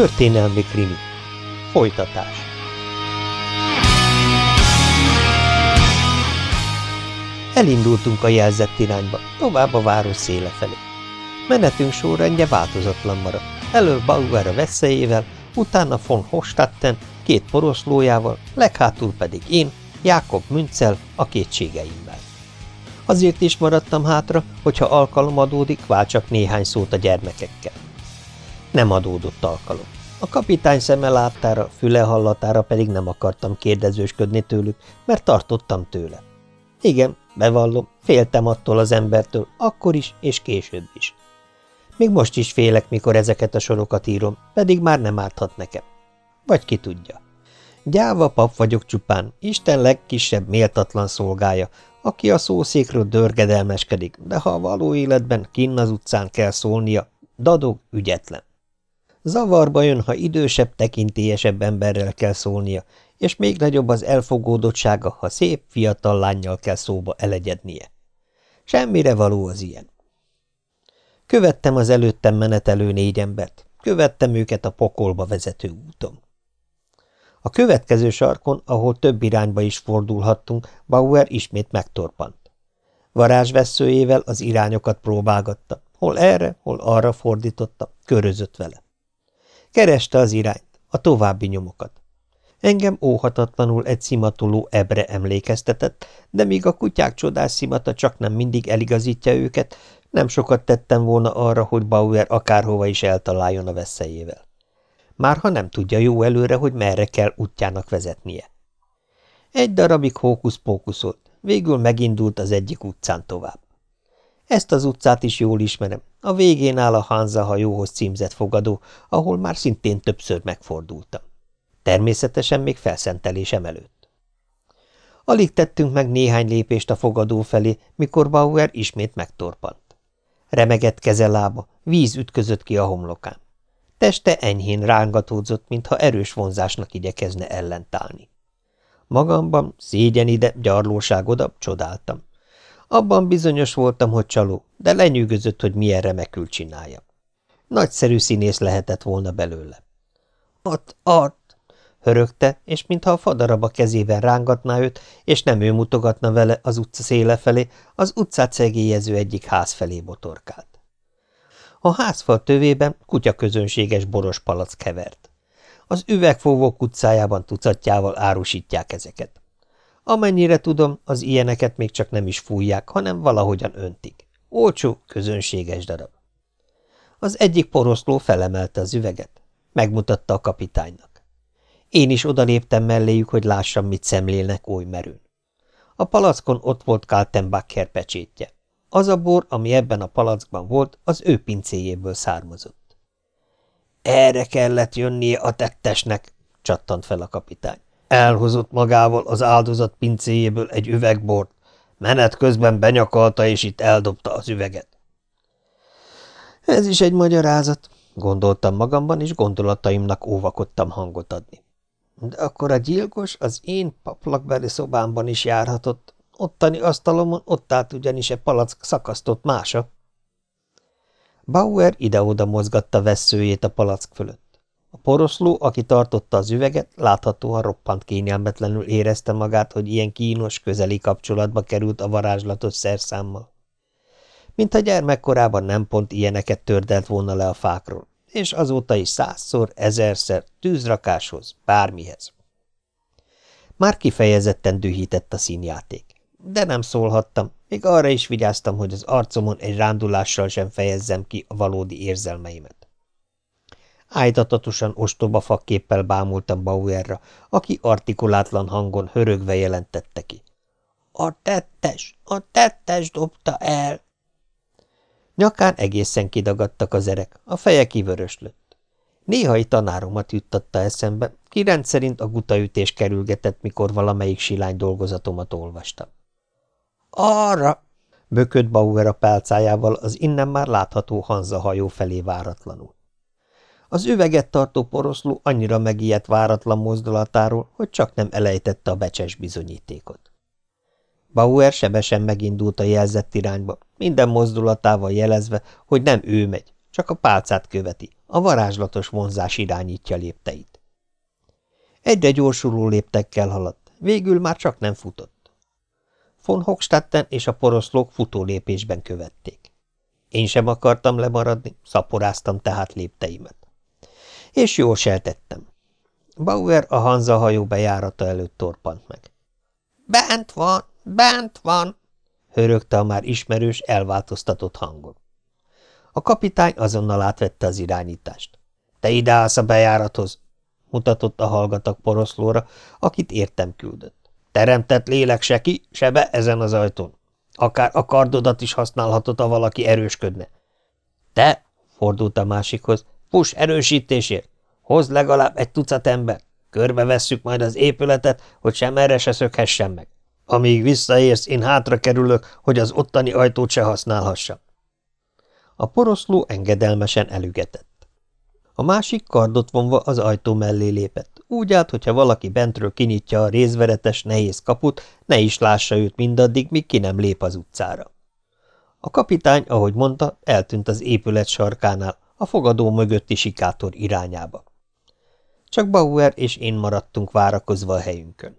történelmi krimi. Folytatás. Elindultunk a jelzett irányba, tovább a város széle felé. Menetünk sorrendje változatlan maradt. Elől Bauer a veszélyével, utána von Hostatten, két poroszlójával, leghátul pedig én, Jákob Münzel a kétségeimmel. Azért is maradtam hátra, hogyha alkalom adódik, váltsak néhány szót a gyermekekkel. Nem adódott alkalom. A kapitány szeme láttára, füle hallatára pedig nem akartam kérdezősködni tőlük, mert tartottam tőle. Igen, bevallom, féltem attól az embertől, akkor is és később is. Még most is félek, mikor ezeket a sorokat írom, pedig már nem árthat nekem. Vagy ki tudja. Gyáva pap vagyok csupán, Isten legkisebb méltatlan szolgája, aki a szószékről dörgedelmeskedik, de ha a való életben kinn az utcán kell szólnia, dadog ügyetlen. Zavarba jön, ha idősebb, tekintélyesebb emberrel kell szólnia, és még nagyobb az elfogódottsága, ha szép, fiatal lányjal kell szóba elegyednie. Semmire való az ilyen. Követtem az előttem menetelő négy embert, követtem őket a pokolba vezető úton. A következő sarkon, ahol több irányba is fordulhattunk, Bauer ismét megtorpant. Varázsveszőjével az irányokat próbálgatta, hol erre, hol arra fordította, körözött vele. Kereste az irányt, a további nyomokat. Engem óhatatlanul egy szimatoló ebre emlékeztetett, de míg a kutyák csodás szimata csak nem mindig eligazítja őket, nem sokat tettem volna arra, hogy Bauer akárhova is eltaláljon a veszélyével. Már ha nem tudja jó előre, hogy merre kell útjának vezetnie. Egy darabig hókusz-pókuszolt, végül megindult az egyik utcán tovább. Ezt az utcát is jól ismerem, a végén áll a Hanza hajóhoz címzett fogadó, ahol már szintén többször megfordultam. Természetesen még felszentelésem előtt. Alig tettünk meg néhány lépést a fogadó felé, mikor Bauer ismét megtorpant. Remegett kezelába, víz ütközött ki a homlokán. Teste enyhén rángatódzott, mintha erős vonzásnak igyekezne ellentálni. Magamban szégyen ide, gyarlóság oda, csodáltam. Abban bizonyos voltam, hogy csaló, de lenyűgözött, hogy milyen remekül csinálja. Nagyszerű színész lehetett volna belőle. Ott, ott, hörögte, és mintha a fadarab a kezével rángatná őt, és nem ő mutogatna vele az utca széle felé, az utcát szegélyező egyik ház felé botorkált. A házfal tövében kutyaközönséges boros palack kevert. Az üvegfóvók utcájában tucatjával árusítják ezeket. Amennyire tudom, az ilyeneket még csak nem is fújják, hanem valahogyan öntik. Olcsó, közönséges darab. Az egyik poroszló felemelte az üveget. Megmutatta a kapitánynak. Én is odaléptem melléjük, hogy lássam, mit szemlélnek oly merőn. A palackon ott volt Kaltenbacher pecsétje. Az a bor, ami ebben a palackban volt, az ő pincéjéből származott. Erre kellett jönnie a tettesnek, csattant fel a kapitány. Elhozott magával az áldozat pincéjéből egy üvegbort, menet közben benyakalta, és itt eldobta az üveget. Ez is egy magyarázat, gondoltam magamban, és gondolataimnak óvakodtam hangot adni. De akkor a gyilkos az én paplakbeli szobámban is járhatott, ottani asztalomon ott állt ugyanis egy palack szakasztott mása. Bauer ide-oda mozgatta vesszőjét a palack fölött. A poroszló, aki tartotta az üveget, láthatóan roppant kényelmetlenül érezte magát, hogy ilyen kínos, közeli kapcsolatba került a varázslatos szerszámmal. Mint a gyermekkorában nem pont ilyeneket tördelt volna le a fákról, és azóta is százszor, ezerszer, tűzrakáshoz, bármihez. Már kifejezetten dühített a színjáték de nem szólhattam, még arra is vigyáztam, hogy az arcomon egy rándulással sem fejezzem ki a valódi érzelmeimet. Ájtatatosan ostoba fakképpel bámultam Bauerra, aki artikulátlan hangon hörögve jelentette ki. A tettes, a tettes dobta el! Nyakán egészen kidagadtak az erek, a feje kivöröslött. Néhai tanáromat juttatta eszembe, ki rendszerint a gutaütés kerülgetett, mikor valamelyik silány dolgozatomat olvastam. Arra! bökött Bauer a pálcájával az innen már látható Hanza hajó felé váratlanul. Az üveget tartó poroszló annyira megijedt váratlan mozdulatáról, hogy csak nem elejtette a becses bizonyítékot. Bauer sebesen megindult a jelzett irányba, minden mozdulatával jelezve, hogy nem ő megy, csak a pálcát követi, A varázslatos vonzás irányítja lépteit. Egyre gyorsuló léptekkel haladt, végül már csak nem futott. Von Hochstatten és a poroszlók futó lépésben követték. Én sem akartam lemaradni, szaporáztam tehát lépteimet. És jól seltettem. Bauer a Hanza hajó bejárata előtt torpant meg. – Bent van, bent van! – hörögte a már ismerős, elváltoztatott hangon. A kapitány azonnal átvette az irányítást. – Te ide állsz a bejárathoz! – mutatott a hallgatag poroszlóra, akit értem küldött. – Teremtett lélek se ki, se be ezen az ajtón. Akár a kardodat is használhatod, ha valaki erősködne. – Te! – fordult a másikhoz. – Puss erősítésért! Hozd legalább egy tucat ember. Körbevesszük majd az épületet, hogy sem erre se szökhessen meg. Amíg visszaérsz, én hátra kerülök, hogy az ottani ajtót se használhassam. A poroszló engedelmesen elügetett. A másik kardot vonva az ajtó mellé lépett. Úgy állt, hogyha valaki bentről kinyitja a rézveretes, nehéz kaput, ne is lássa őt mindaddig, míg ki nem lép az utcára. A kapitány, ahogy mondta, eltűnt az épület sarkánál, a fogadó mögötti sikátor irányába. Csak Bauer és én maradtunk várakozva a helyünkön.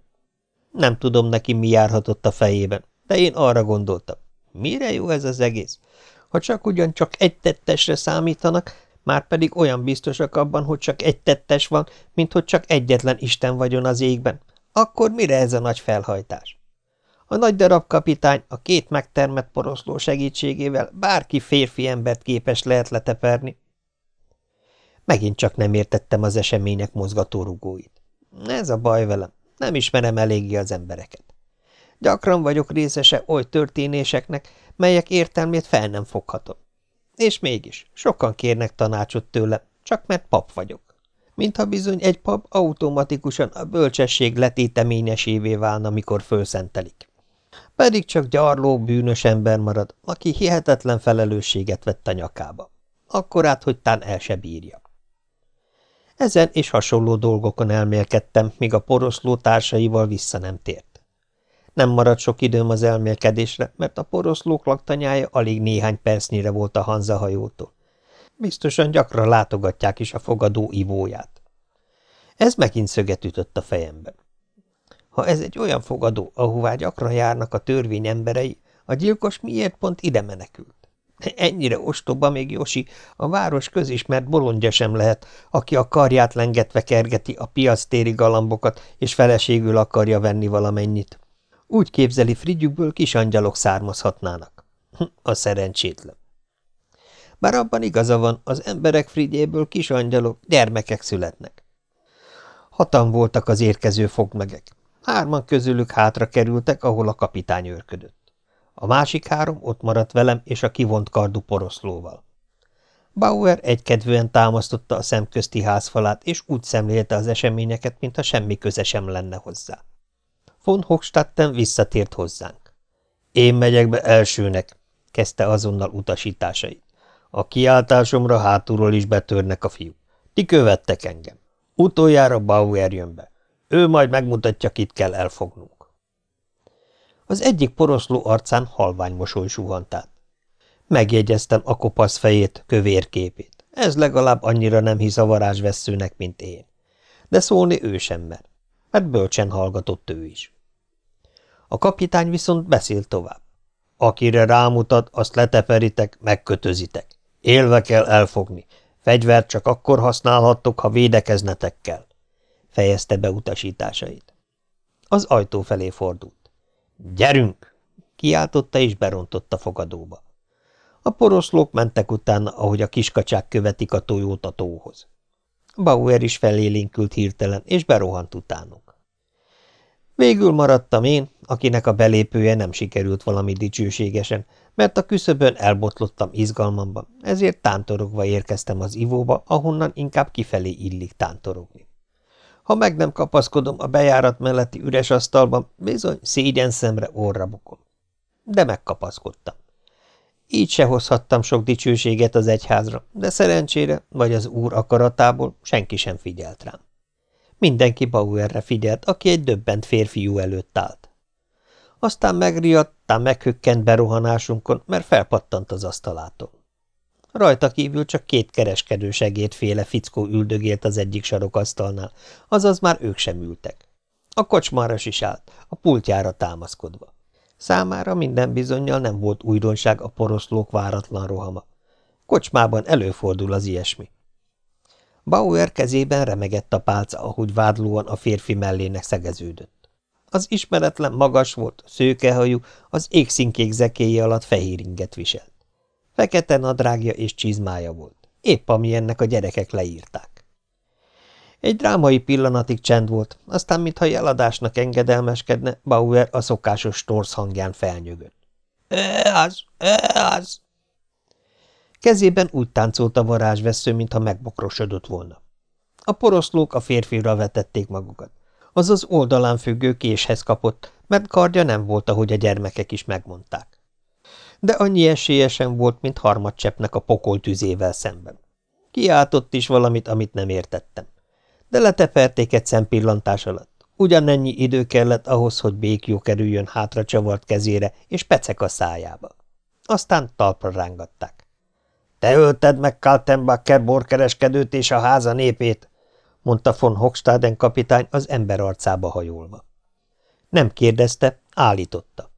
Nem tudom neki, mi járhatott a fejében, de én arra gondoltam. Mire jó ez az egész? Ha csak ugyancsak egy tettesre számítanak, már pedig olyan biztosak abban, hogy csak egy tettes van, mint hogy csak egyetlen Isten vagyon az égben, akkor mire ez a nagy felhajtás? A nagy darab kapitány a két megtermett poroszló segítségével bárki férfi embert képes lehet leteperni, Megint csak nem értettem az események mozgatórugóit. Ez a baj velem, nem ismerem eléggé az embereket. Gyakran vagyok részese oly történéseknek, melyek értelmét fel nem foghatom. És mégis, sokan kérnek tanácsot tőle, csak mert pap vagyok. Mintha bizony egy pap automatikusan a bölcsesség letéteményesévé válna, mikor fölszentelik. Pedig csak gyarló, bűnös ember marad, aki hihetetlen felelősséget vett a nyakába. Akkorát, hogy tán el se bírja. Ezen és hasonló dolgokon elmélkedtem, míg a poroszló társaival vissza nem tért. Nem maradt sok időm az elmélkedésre, mert a poroszlók laktanyája alig néhány percnyire volt a Hanza hajótól. Biztosan gyakran látogatják is a fogadó ivóját. Ez megint szöget ütött a fejemben. Ha ez egy olyan fogadó, ahová gyakran járnak a törvény emberei, a gyilkos miért pont ide menekült? Ennyire ostoba még Josi, a város közismert bolondja sem lehet, aki a karját lengetve kergeti a piac téri galambokat, és feleségül akarja venni valamennyit. Úgy képzeli, frigyükből kis angyalok származhatnának. Hm, a szerencsétlen. Bár abban igaza van, az emberek frigyéből kis angyalok, gyermekek születnek. Hatan voltak az érkező fogmegek. Hárman közülük hátra kerültek, ahol a kapitány őrködött. A másik három ott maradt velem és a kivont kardú poroszlóval. Bauer egykedvűen támasztotta a szemközti házfalát, és úgy szemlélte az eseményeket, mintha semmi köze sem lenne hozzá. Von Hochstatten visszatért hozzánk. Én megyek be elsőnek, kezdte azonnal utasításait. A kiáltásomra hátulról is betörnek a fiúk. Ti követtek engem. Utoljára Bauer jön be. Ő majd megmutatja, kit kell elfognunk. Az egyik poroszló arcán halvány mosoly suhant át. Megjegyeztem a kopasz fejét, kövér képét. Ez legalább annyira nem hisz a varázsvesszőnek, mint én. De szólni ő mert bölcsen hallgatott ő is. A kapitány viszont beszélt tovább. Akire rámutat, azt leteperitek, megkötözitek. Élve kell elfogni. Fegyvert csak akkor használhattok, ha védekeznetek kell. Fejezte be utasításait. Az ajtó felé fordult. Gyerünk! kiáltotta és berontott a fogadóba. A poroszlók mentek utána, ahogy a kiskacsák követik a tojót a tóhoz. Bauer is felélénkült hirtelen, és berohant utánuk. Végül maradtam én, akinek a belépője nem sikerült valami dicsőségesen, mert a küszöbön elbotlottam izgalmamban, ezért tántorogva érkeztem az ivóba, ahonnan inkább kifelé illik tántorogni. Ha meg nem kapaszkodom a bejárat melletti üres asztalban, bizony szégyen szemre orra bukom. De megkapaszkodtam. Így se hozhattam sok dicsőséget az egyházra, de szerencsére, vagy az úr akaratából senki sem figyelt rám. Mindenki Bauerre figyelt, aki egy döbbent férfiú előtt állt. Aztán megriadt, tám meghökkent berohanásunkon, mert felpattant az asztalától. Rajta kívül csak két kereskedő segédféle fickó üldögélt az egyik sarokasztalnál, azaz már ők sem ültek. A kocsmaras is állt, a pultjára támaszkodva. Számára minden bizonyal nem volt újdonság a poroszlók váratlan rohama. Kocsmában előfordul az ilyesmi. Bauer kezében remegett a pálca, ahogy vádlóan a férfi mellének szegeződött. Az ismeretlen magas volt, szőkehajú, az égszínkék zekéje alatt fehér inget viselt. Fekete nadrágja és csizmája volt, épp ami ennek a gyerekek leírták. Egy drámai pillanatig csend volt, aztán, mintha jeladásnak engedelmeskedne, Bauer a szokásos torsz hangján felnyögött. – Az, az! Kezében úgy táncolt a varázsvesző, mintha megbokrosodott volna. A poroszlók a férfira vetették magukat. Azaz oldalán függő késhez kapott, mert kardja nem volt, ahogy a gyermekek is megmondták. De annyi esélyesen volt, mint harmadcseppnek a pokol tüzével szemben. Kiáltott is valamit, amit nem értettem. De leteperték egy szempillantás alatt. Ugyanennyi idő kellett ahhoz, hogy békjó kerüljön hátra csavart kezére és pecek a szájába. Aztán talpra rángatták. Te ölted meg Kaltenbacher borkereskedőt és a háza népét, mondta von Hochstaden kapitány az ember arcába hajolva. Nem kérdezte, állította.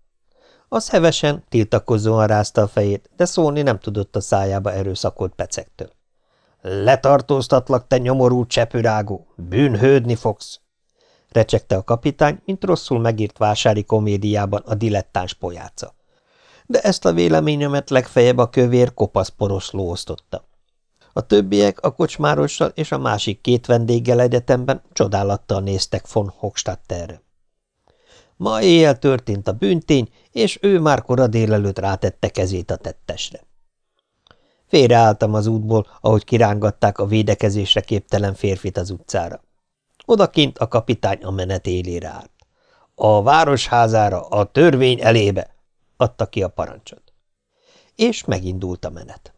Az hevesen, tiltakozóan rázta a fejét, de szólni nem tudott a szájába erőszakolt pecektől. Letartóztatlak, te nyomorult csepürágó, bűnhődni fogsz! recsegte a kapitány, mint rosszul megírt vásári komédiában a dilettáns pojáca de ezt a véleményemet legfeljebb a kövér kopasz poroszló osztotta. A többiek a kocsmárossal és a másik két vendéggel egyetemben csodálattal néztek von Hochstadterre. Ma éjjel történt a bűntény, és ő már kora délelőtt rátette kezét a tettesre. Félreálltam az útból, ahogy kirángatták a védekezésre képtelen férfit az utcára. Odakint a kapitány a menet élére állt. A városházára, a törvény elébe! adta ki a parancsot. És megindult a menet.